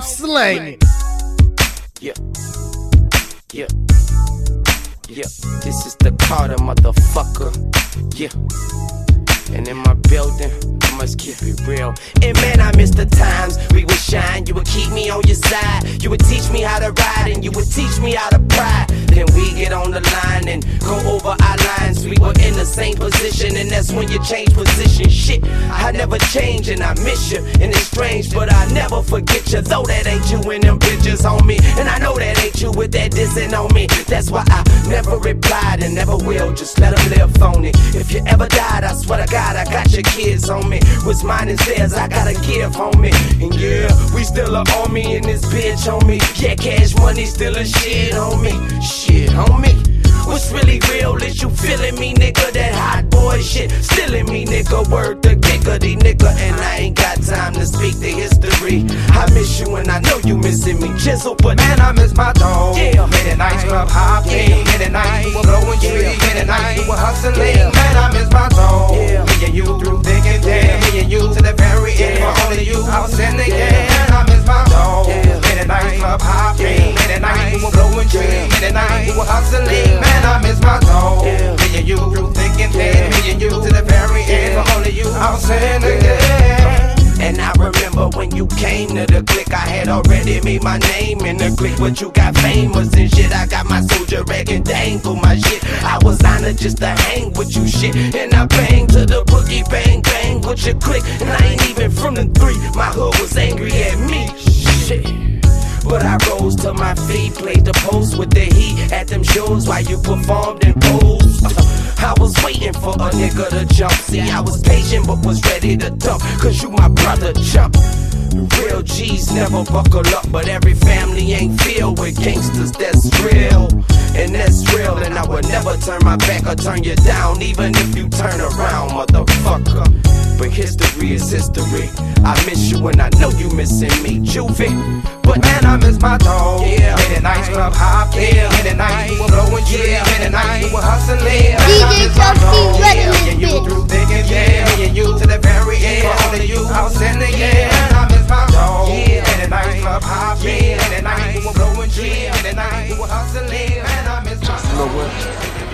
getting it. Yeah. Yeah. Yeah. This is the Carter motherfucker. Yeah. And in my building, I must keep it real. And man, I miss the times we would shine. You would keep me on your side. You would teach me how to ride, and you would teach me how to pride. Then we get on the line and go over our lines. We were in the same position, and that's when you change position. Shit, I never change, and I miss you. And it's strange, forget you. Though that ain't you in them pictures on me. And I know that ain't you with that dissing on me. That's why I never replied and never will. Just let them live phony. If you ever died, I swear to God, I got your kids on me. What's mine is theirs, I gotta give on me. And yeah, we still a army in this bitch on me. Yeah, cash money still a shit on me. Shit on me. What's really real is you feeling me, nigga? That hot boy shit still in me, nigga. Word the nigga. And I ain't got time to speak the history. I miss you and I know you missing me. chisel, but Man, I miss my dog. Yeah. Nights club hopping. Many nights we were blowing trees. Many nights we were hustling. Yeah. Man, I miss my dog. Yeah. Me and you through thick and thin. Me and you to the very end. Yeah. For only you, I was in the end. Man, I miss my dog. Yeah. Nights club hopping. Yeah. Nights we were blowing trees. Yeah. Nights we were hustling. You came to the click, I had already made my name in the click. But you got famous and shit. I got my soldier rag and dangle my shit. I was honored just to hang with you shit. And I bang to the boogie, bang, bang with your click. And I ain't even from the three. My hood was angry at me. Shit. But I rose to my feet, played the post with the heat at them shows while you performed and posed. I was waiting for a nigga to jump. See, I was patient but was ready to dump. Cause you my brother jump. Real G's never buckle up, but every family ain't filled with gangsters, that's real. And that's real, and I would never turn my back or turn you down, even if you turn around, motherfucker. But history is history. I miss you and I know you missing me, Juvie. But Man, I miss my dog. Yeah. Many nights club hopping. Yeah. Many nights we were blowing. Yeah.